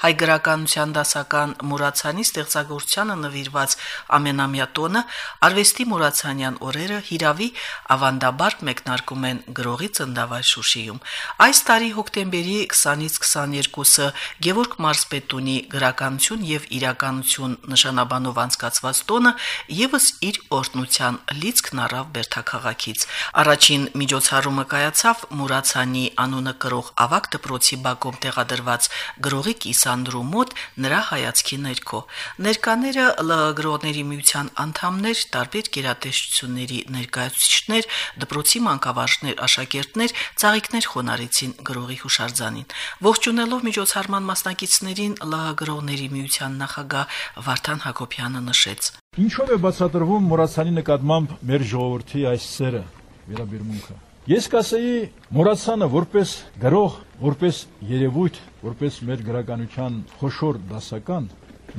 Հայ գրականության դասական Մուրացյանի ստեղծագործությանը նվիրված ամենամյա տոնը արվեստի Մուրացյանյան օրերը հիրավի ավանդաբար մեկնարկում են գրողի ծնդավայր Շուշիում։ Այս տարի հոկտեմբերի 20-ից 22-ը Գևորգ Մարսպետունի գրականություն եւ իրականություն նշանաբանով անցկացված տոնը եւս իր օրտնության լիցքն առավ Բերթաքաղաքից։ Առաջին միջոցառումը կայացավ Մուրացյանի անունը կրող ավակ դպրոցի բակում տեղադրված գրողի կիսա Ալեքսանդրու մոտ նրա հայացքի ներքո։ Ներկաները ԼՂ գրողների միության անդամներ, տարբեր գերատեսչությունների ներկայացուցիչներ, դպրոցի մանկավարժներ, աշակերտներ, ծաղիկներ խոնարեցին գրողի հուշարձանին։ Ողջունելով միջոցառման մասնակիցներին ԼՂ գրողների միության նախագահ Վարդան Հակոբյանը նշեց. Ինչով է բացատրվում Մուրացյանի նկատմամբ մեր ժողովրդի այս սերը, վերաբերմունքը։ Ես կասեի Մուրացյանը որպես գրող, որպես երևույթ, որպես մեր գրականության խոշոր դասական,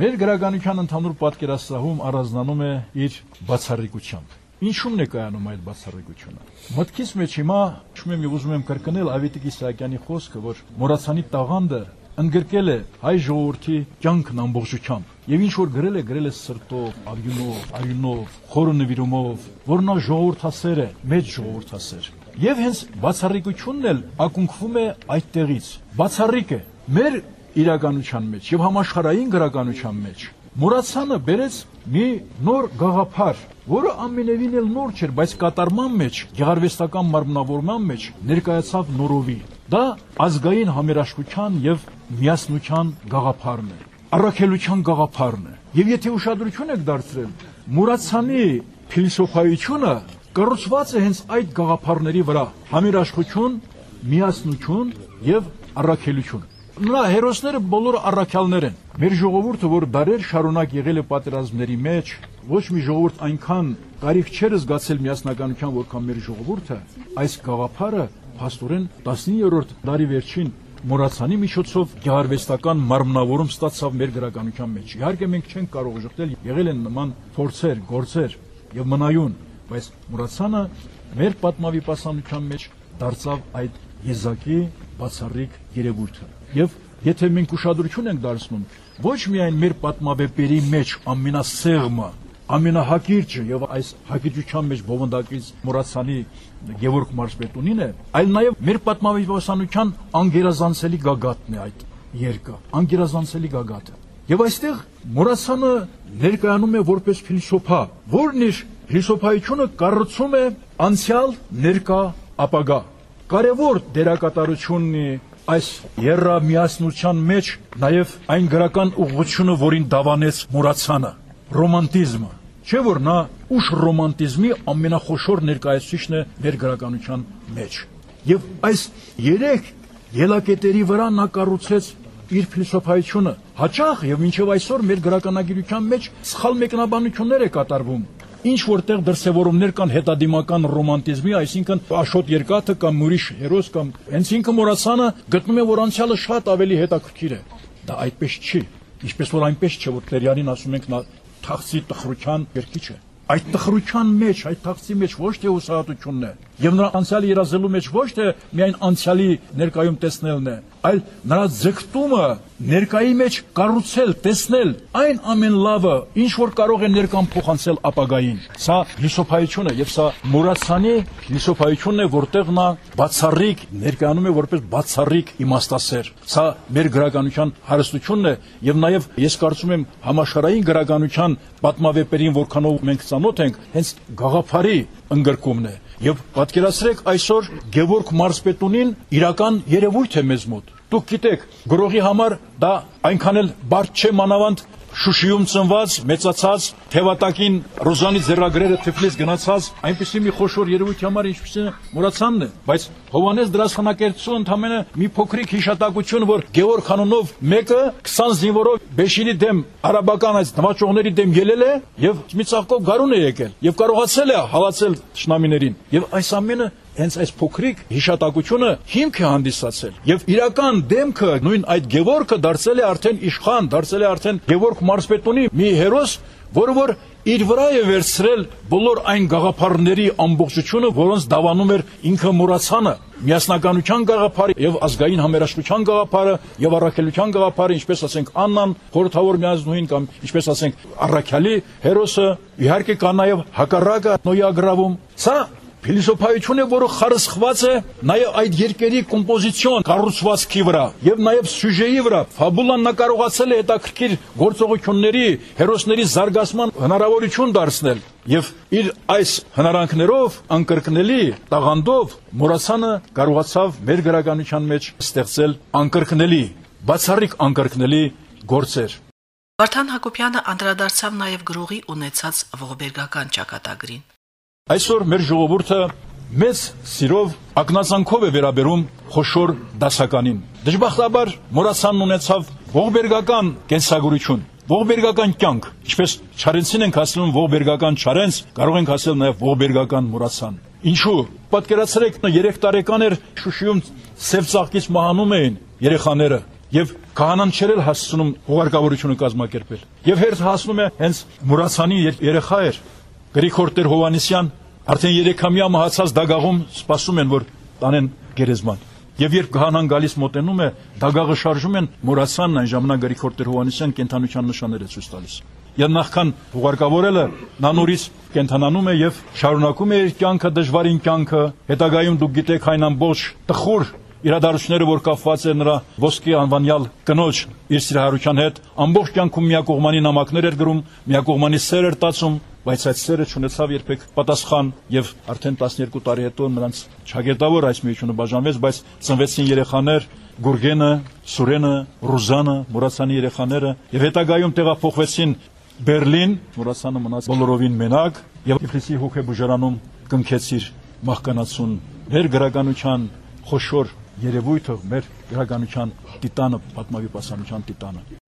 մեր գրականության ընդհանուր պատկերասրահում առանձնանում է իր բացառիկությամբ։ Ինչու՞մն է կայանում այդ բացառիկությունը։ Մտքից մեջ հիմա հիշում եմ եւ ուզում եմ կրկնել Ավետիք Իսահակյանի խոսքը, որ Մուրացյանի տաղանդը ընդգրկել է հայ ժողովրդի կյանքն ամբողջությամբ եւ ինչ որ գրել է գրել է սրտով, արյունով, արյունով, խորը նվիրումով, որ նա ժողովրդասեր է, մեծ ժողովրդասեր։ Եվ հենց բացառիկությունն էլ ակունքվում է այդտեղից։ Բացառիկ է մեր իրականության մեջ եւ համաշխարհային գրականության մեջ։ Մուրացյանը բերեց մի նոր գաղափար, որը ամենևին էլ նոր չէր, բայց կատարման մեջ, գեղարվեստական մարմնավորման մեջ ներկայացավ նորովի։ Դա ազգային համերաշխության եւ միասնության գաղափարն է առաքելության գաղափարն է։ Եվ եթե ուշադրություն եք դարձրել, Մուրացյանի փիլիսոփայությունը կառուցված է հենց այդ գաղափարների վրա՝ համերաշխություն, միասնություն եւ առաքելություն։ Նրա հերոսները բոլորը առաքյալներ են։ Մեր ժողովուրդը, որ դարեր շարունակ եղել է պատերազմների մեջ, ոչ մի ժողովուրդ այնքան կարիք չէր զգացել միասնականության, որքան մեր ժողովուրդը, այս գաղափարը փաստորեն 19-րդ դարի վերջին Մուրացյանի միջոցով գեղարվեստական մարմնավորում ստացավ մեր գրականության մեջ։ Իհարկե մենք չենք կարող ժխտել, եղել են նման փորձեր, գործեր եւ մնայուն, բայց Մուրացյանը մեր պատմավիպասանության մեջ դարձավ այդ եզակի բացառիկ երևույթը։ Եվ եթե մենք ուշադրություն ենք դարձնում ոչ միայն մեր պատմավեպերի մեջ ամենասեղմը, ամենահակիրճը եւ այս հակիրճության մեջ բովանդակից Մուրացյանի Գևորգ Մարսպետունին է, այլ նաեւ մեր պատմավիպասանության անգերազանցելի գագաթն է այդ երկը, անգերազանցելի գագաթը։ Եվ այստեղ Մուրացյանը ներկայանում է որպես փիլիսոփա, որն իր Փիլիսոփայությունը կառուցում է անցյալ, ներկա, ապագա։ Կարևոր դերակատարությունն ունի այս երրամիասնության մեջ նաև այն գրական ուղղությունը, որին դավանեց Մուրացյանը, ռոմանտիզմը։ Չէ՞ որ նա ուշ ռոմանտիզմի ամենախոշոր ներկայացուցիչն է մեր գրականության մեջ։ Եվ այս երեք ելակետերի վրա նա կառուցեց իր փիլիսոփայությունը հաճախ եւ մինչեւ այսօր մեր գրականագիտության մեջ սխալ մեկնաբանություններ է կատարվում ինչ որտեղ դրսևորումներ կան հետադիմական ռոմանտիզմի, այսինքն Աշոտ Երկաթը կամ ուրիշ հերոս կամ հենց ինքը Մորացյանը գտնում է, որ անցյալը շատ ավելի հետաքրքիր է։ Դա այդպես չի։ Ինչպես որ այնպես չէ, որ Տերյանին ասում ենք նա թախծի տխրության երկիչ է։ Այդ տխրության մեջ, այդ թախծի մեջ ոչ թե ուսահատությունն է, եւ նրա անցյալի երազելու մեջ ոչ թե միայն անցյալի ներկայում տեսնելն է, այլ նրա ձգտումը ներկայի մեջ կառուցել, տեսնել այն ամեն լավը, ինչ որ կարող է ներկան փոխանցել ապագային։ Սա լիսոփայությունը եւ սա Մուրացյանի լիսոփայությունն է, որտեղ նա բացառիկ ներկայանում է որպես բացառիկ իմաստասեր։ Սա մեր գրականության հարստությունն է եւ նաեւ ես կարծում եմ համաշխարհային գրականության պատմավեպերին որքանով մենք ծանոթ ենք, հենց գաղափարի ընդգրկումն է Եվ պատկերացրեք այսօր Գևորգ Մարսպետունին իրական երևույթ է մեզ մոտ։ Դուք գիտեք, գրողի համար դա այնքան էլ բարդ չէ մանավանդ Շուշիում ծնված, մեծացած, Թևատակին Ռոզանի ձեռագրերը Թիֆլիս գնացած, այնպեսի մի խոշոր երևույթի համար ինչպես Մուրացյանն է, բայց Հովանես դրասխանակերտցու ընդամենը մի փոքրիկ հիշատակություն, որ Գևորգ Խանոնով մեկը 20 զինվորով Բեշիրի դեմ արաբական այս նվաճողների դեմ ելել է եւ մի ծաղկով գարուն է եկել եւ կարողացել է հալածել ճշնամիներին։ Եվ այս ամենը հենց այս փոքրիկ հիշատակությունը հիմք է հանդիսացել եւ իրական դեմքը նույն այդ Գևորգը դարձել է արդեն իշխան, դարձել է արդեն Գևորգ Մարսպետոնի մի հերոս, որը որ իր վրա է վերցրել բոլոր այն գաղափարների ամբողջությունը, որոնց դավանում էր ինքը Մուրացանը, միասնականության գաղափարը եւ ազգային համերաշխության գաղափարը եւ առաքելության գաղափարը, ինչպես ասենք Աննան, խորհրդավոր միազնուին կամ ինչպես ասենք Առաքյալի հերոսը, իհարկե կա նաեւ հակառակը նոյագրավում։ Սա Փիլիսոփայություն է, որը խարսխված է նաև այդ երկերի կոմպոզիցիոն կառուցվածքի վրա եւ նաև սյուժեի վրա։ Ֆաբուլան նա կարողացել է հետաքրքիր գործողությունների, հերոսների զարգացման հնարավորություն դարձնել եւ իր այս հնարանքներով անկրկնելի տաղանդով Մուրացանը կարողացավ մեր գրականության մեջ ստեղծել անկրկնելի, բացառիկ անկրկնելի գործեր։ Վարդան Հակոբյանը անդրադարձավ նաև գրողի ունեցած ողբերգական ճակատագրին։ Այսօր մեր ժողովուրդը մեծ սիրով ակնածանքով է վերաբերում խոշոր դասականին։ Դժբախտաբար Մորացանն ունեցավ ողբերգական կենսագրություն, ողբերգական կյանք, ինչպես Չարենցին ենք ասում ողբերգական Չարենց, կարող ենք ասել նաև ողբերգական Մորացան։ Ինչու։ Պատկերացրեք 3 տարեկան էր Շուշիում սև ծաղկից մահանում էին երեխաները եւ քահանան չեր հասցնում հուղարկավորությունը կազմակերպել։ Եվ հերթ հասնում է հենց Մուրացանի երեխա էր Գրիգոր Տեր Հովանեսյան արդեն 3-ամյա մահացած դագաղում սպասում են, որ տանեն գերեզման։ Եվ երբ քահանան գալիս մոտենում է, դագաղը շարժում են, մորացանն այն ժամանակ Գրիգոր Տեր Հովանեսյան կենթանության նշաններ է ցույց տալիս։ Եվ նախքան ուղարկավորելը նա նորից կենթանանում է եւ շարունակում է իր կյանքը դժվարին կյանքը։ Հետագայում դուք գիտեք այն ամբողջ տխուր իրադարձությունները, որ կապված է նրա ոսկի անվանյալ կնոջ իր սիրահարության հետ, ամբողջ կյանքում միակողմանի նամակներ էր գրում, միակողմանի սեր էր տածում, բայց այդ սերը չունեցավ երբեք պատասխան եւ արդեն 12 տարի հետո նրանց ճագետավոր այս միությունը բաժանվեց, բայց ծնվեցին երեխաներ, Գուրգենը, Սուրենը, Ռուզանը, Մուրացանի երեխաները եւ հետագայում տեղափոխվեցին Բերլին, Մուրացանը մնաց բոլորովին մենակ եւ Իֆրիսի հոգեբուժարանում կնքեցիր մահկանացուն մեր գրականության խոշոր երևույթը մեր գրականության տիտանը, պատմավիպասանության տիտանը։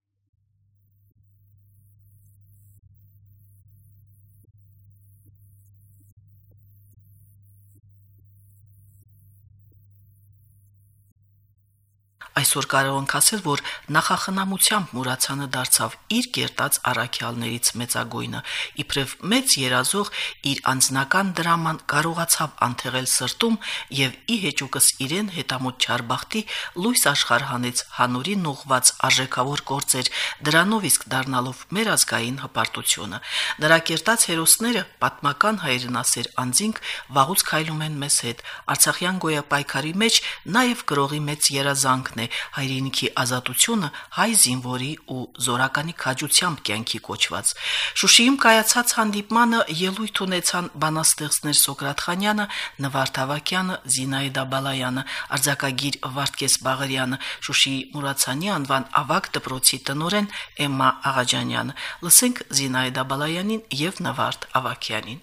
Այսօր կարող ենք ասել, որ նախախնամությամբ Մուրացյանը դարձավ իր կերտած առաքյալներից մեծագույնը, իբրև մեծ երազող իր անձնական դրաման կարողացավ անթեղել սրտում եւ ի հեճուկս իրեն հետամոտ Չարբախտի լույս աշխարհանից հանուրին ուղված արժեքավոր գործեր, դրանով իսկ դառնալով մեր ազգային հպարտությունը։ Նրա կերտած հերոսները պատմական հայրենասեր անձինք վաղուց քայլում են մեզ հետ։ Արցախյան գոյապայքարի մեջ նաև գրողի մեծ երազանքն է հայրենիքի ազատությունը հայ զինվորի ու զորականի քաջությամբ կյանքի կոչված։ Շուշիում կայացած հանդիպմանը ելույթ ունեցան բանաստեղծներ Սոկրատ Խանյանը, Նվարդ Ավակյանը, Զինայդա Բալայանը, արձակագիր Վարդգես Բաղարյանը, Շուշիի Մուրացանի անվան ավակ դպրոցի տնորեն Էմմա Աղաջանյանը։ Լսենք Զինայդա Բալայանին եւ Նվարդ Ավակյանին։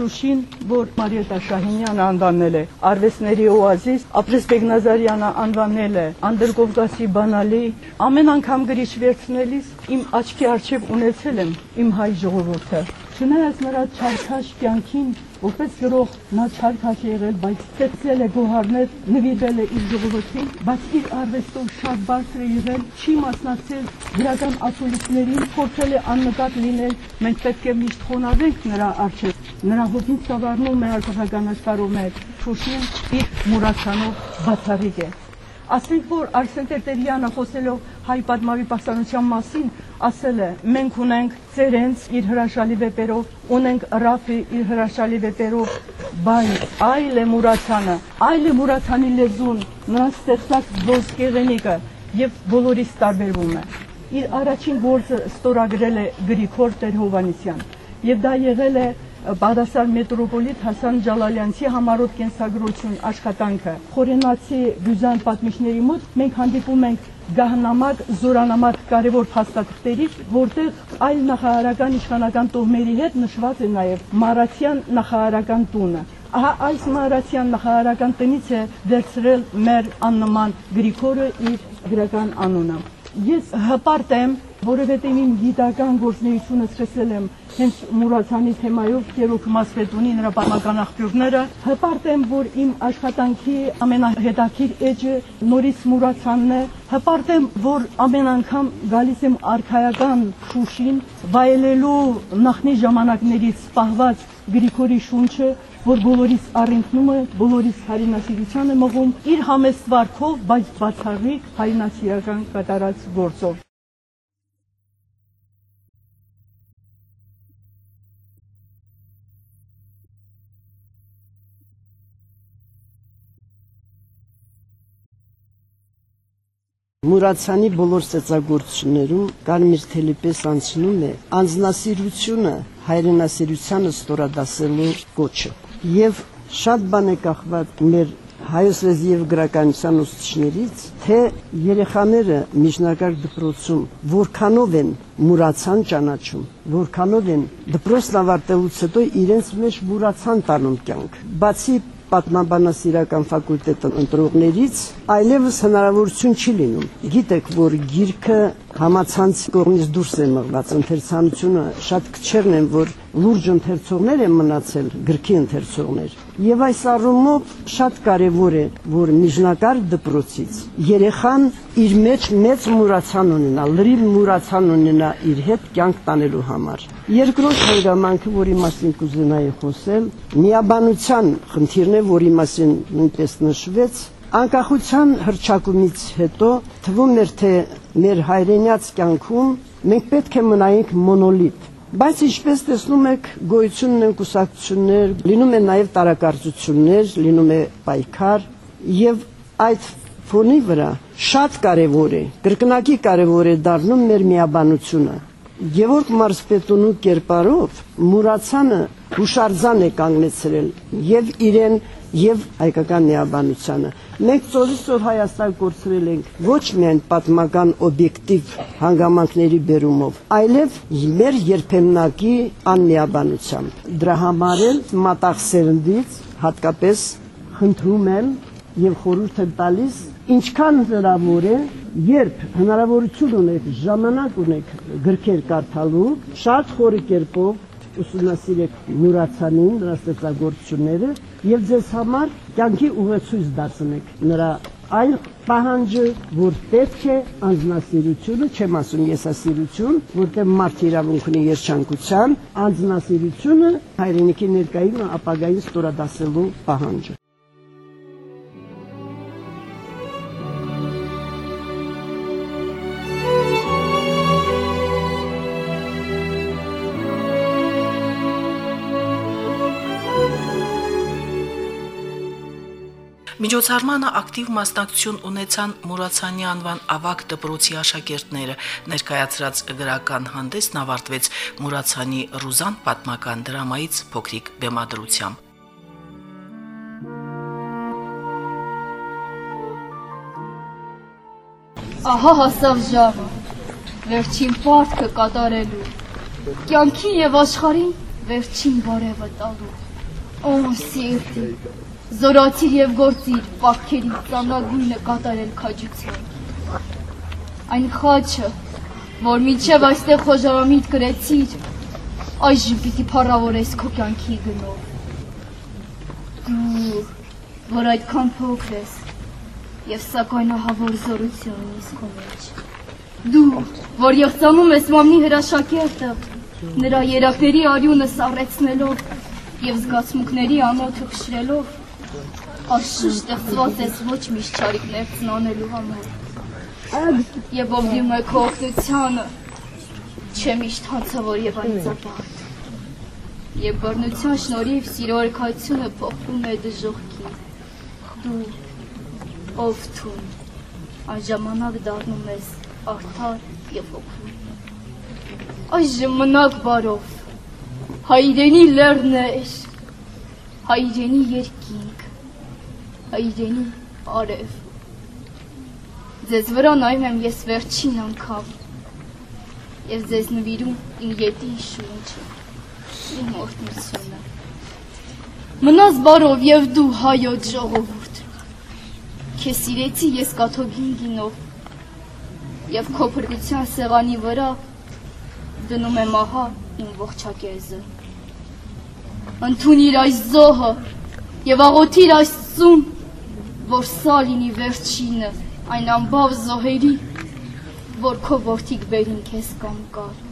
Շուշին, որ Մարիետա Շահինյանը անվանել է արվեստների օազիս, Ապրես Բեգնազարյանը անվանել է Անդրկովկասի բանալի, ամեն անգամ գրիչ վերցնելիս իմ աչքի առջև ունեցել եմ իմ հայ ժողովուրդը։ Չնայած նրա չարքաշ կյանքին, որպես գրող նա չարքաշ եղել, բայց ստեղծել է գոհարներ, նվիրվել է իր ժողովրդին, բայց իր արվեստով շատ բարձր է եղել, չի մասնակցել գրական ասուլիսներին, փորձել է աննկատ լինել, մենք պետք է միշտ խոնավենք նրա առջև։ Նրա հոգին ծավառնում է արտադրական աշխարհում մեր Շուշին իր մուրացանով բացառիկ է։ Ասենք որ Արսեն Տերտերյանը խոսելով հայ պատմավիպասանության մասին ասել է. մենք ունենք ծերենց իր հրաշալի վեպերով, ունենք Ռաֆի իր հրաշալի վեպերով, բայց այլ է Մուրացանը, այլ է Մուրացանի լեզուն, նրա ստեղծած ոսկեղենիկը եւ բոլորից տարբերվում է։ Իր առաջին գործը ստորագրել է Գրիգոր Տեր-Հովանեսյան եւ դա եղել է Բաղդասար մետրոպոլիտ Հասան Ջալալյանցի համառոտ կենսագրություն աշխատանքը։ Խորենացի բյուզան պատմիչների մոտ մենք հանդիպում ենք գահնամատ, զորանամատ կարևոր փաստաթղթերի, որտեղ այլ նախարարական իշխանական տոհմերի հետ նշված է նաև Մարացյան նախարարական տունը։ Ահա այս Մարացյան նախարարական տնից է վերցրել մեր աննման Գրիգորը իր գրական անունը։ Ես հպարտ եմ, որովհետև իմ գիտական գործունեությունը սկսել եմ հենց Մուրացանի թեմայով Գերոք Մասվետունի նրա պատմական աղբյուրները։ Հպարտ եմ, որ իմ աշխատանքի ամենահետաքրիր էջը նորից Մուրացանն է։ Հպարտ եմ, որ ամեն անգամ գալիս եմ արխայական Շուշին վայելելու նախնի ժամանակներից սպահված Գրիգորի շունչը, որ բոլորիս առընկնում է, բոլորիս հայրենասիրության է մղում իր համեստ վարքով, բայց բացառիկ հայրենասիրական կատարած գործով։ Մուրացանի բոլոր ստեղծագործություններում կարմիր թելի պես անցնում է անznասիրությունը հայրենասիրությանը ստորադասելու կոչը։ Եվ շատ բան է կախված մեր հայոց լեզվի եւ գրականության ուսուցիչներից, թե երեխաները միջնակարգ դպրոցում որքանով են մուրացան ճանաչում, որքանով են դպրոցն ավարտելուց հետո իրենց մեջ մուրացան տանում կյանք։ Բացի պատմաբանասիրական ֆակուլտետը ընտրողներից այլևս հնարավորություն չի լինում։ Գիտեք, որ գիրքը համացանց կողմից դուրս է մղված ընթերցանությունը շատ քչերն են, որ լուրջ ընթերցողներ են մնացել, գրքի ընթերցողներ։ Եվ այս առումով շատ կարևոր է, որ միջնակարգ դպրոցից երեխան իր մեջ մեծ մուրացան ունենա, լրիվ մուրացան ունենա իր հետ կյանք տանելու համար։ Երկրորդ հանգամանքը, որի մասին կուզենայի խոսել, միաբանության խնդիրն է, որի մասին նույնպես նշվեց, անկախության հրճակումից հետո թվում էր թե մեր հայրենյաց կյանքում մենք պետք է մնայինք մոնոլիտ Բայց ինչպես տեսնում եք, գոյություն ունեն կուսակցություններ, լինում են նաև տարակարծություններ, լինում է պայքար եւ այդ ֆոնի վրա շատ կարևոր է, կրկնակի կարևոր է դառնում մեր միաբանությունը։ Գևորգ Մարսպետունու կերպարով Մուրացանը հուշարձան է կանգնեցրել եւ իրեն եւ հայկական միաբանությանը։ Մենք ծովիստով Հայաստան կորցրել ենք ոչ միայն պատմական օբյեկտիվ հանգամանքների բերումով, այլև մեր երբեմնակի անմիաբանությամբ։ Դրա համար էլ մատաղ սերնդից հատկապես խնդրում եմ եւ խորհուրդ եմ տալիս ինչքան հնարավոր է երբ հնարավորություն ունեք ժամանակ ունեք գրքեր կարդալու շատ խորի կերպով ուսումնասիրեք Մուրացանին, նրա ստեղծագործությունները եւ ձեզ համար կյանքի ուղեցույց դարձնեք. Նրա այն պահանջը, որ պետք է անձնասիրությունը, չեմ ասում եսասիրություն, որտեղ մարդ իրավունք ունի երջանկության, անձնասիրությունը հայրենիքի ներկային ապագային ստորադասելու պահանջը։ Միջոցառմանը ակտիվ մասնակցություն ունեցան Մուրացյանի անվան ավակ դպրոցի աշակերտները։ Ներկայացրած գրական հանդեսն ավարտվեց Մուրացյանի Ռուզան պատմական դրամայից փոքրիկ բեմադրությամբ։ Ահա հասավ ժամը։ Վերջին պարտքը կատարելու։ Կյանքին եւ աշխարհին վերջին բարևը տալու։ Օ, սիրտի, զորացիր եւ գործիր պակքերի ծանրագույնը կատարել քաջության։ Այն խաչը, որ միջև այստեղ խոժարամիտ գրեցիր, այժմ պիտի փառավորես քո կյանքի գնով։ Դու, որ այդքան փոքր ես, եւ սակայն ահավոր զորություն ունիս քո մեջ։ Դու, որ եղծանում ես մամնի հրաշակերտը, նրա երակների արյունը սառեցնելով եւ զգացմունքների անոթը քշրելով, Աշշ ստեղծված ես ոչ միշտ ճարիքներ ծնանելու համար։ Եվ ով դիմում է քո օգնությանը, չէ միշտ հանցավոր եւ անձապահ։ Եվ բռնության շնորհիվ սիրո արքայությունը փոխվում է դժողքի։ Դու ով թուն, անժամանակ դառնում ես արդար եւ հոգում։ Այժմ մնաք բարով, հայրենի լեռներ, հայրենի երկինք, հայրենի արև։ Ձեզ վրա նայում եմ ես վերջին անգամ եւ ձեզ նվիրում իմ յետի շունչը, իմ օրհնությունը։ Մնաս բարով եւ դու հայոց ժողովուրդ։ Քեզ սիրեցի ես կաթողին գինով։ եւ քո փրկության սեղանի վրա դնում եմ ահա իմ ողջակեզը։ Ընթունիր այս զոհը եւ աղոթիր այս ծուն, որ սա լինի վերջինը այն ամբավ զոհերի, որ քո որդիք բերին քեզ կամ կար։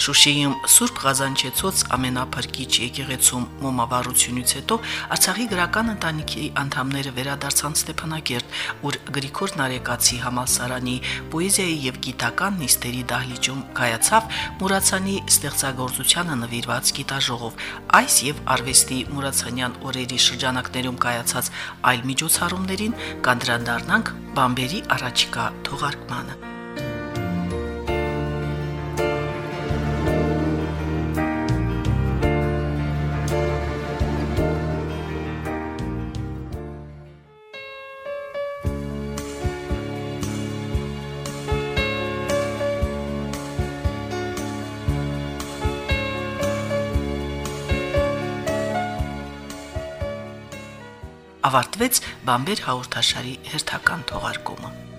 Շուշիում Սուրբ Ղազանչեցոց ամենափրկիչ եկեղեցում մոմավառությունից հետո Արցախի գրական ընտանիքի անդամները վերադարձան Ստեփանագերտ, ուր Գրիգոր Նարեկացի համալսարանի պոեզիայի եւ գիտական նիստերի դահլիճում կայացավ Մուրացանի ստեղծագործությանը նվիրված գիտաժողով։ Այս եւ արվեստի Մուրացանյան օրերի շրջանակներում կայացած այլ միջոցառումներին կանդրադառնանք Բամբերի առաջիկա թողարկմանը։ ավարտվեց Բամբեր հաղորդաշարի հերթական թողարկումը։